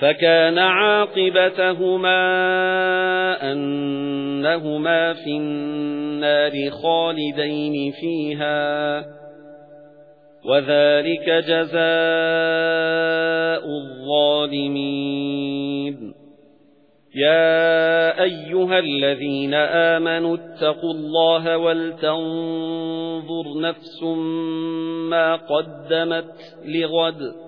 فَكَانَ عَاقِبَتَهُمَا أَنَّهُمَا فِي النَّارِ خَالِدَيْنِ فِيهَا وَذَلِكَ جَزَاءُ الظَّالِمِينَ. يَا أَيُّهَا الَّذِينَ آمَنُوا اتَّقُوا اللَّهَ وَلْتَنظُرْ نَفْسٌ مَا قَدَّمَتْ لِغَدٍ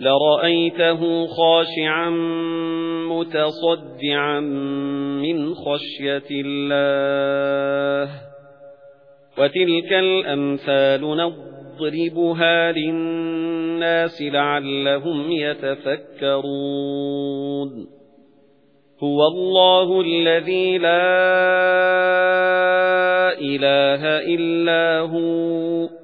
لرأيته خاشعا متصدعا من خشية الله وتلك الأمثال نضربها للناس لعلهم يتفكرون هو الله الذي لا إله إلا هو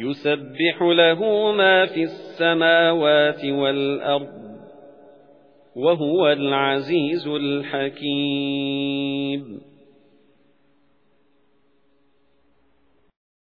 يسبح له ما في السماوات والأرض وهو العزيز الحكيم.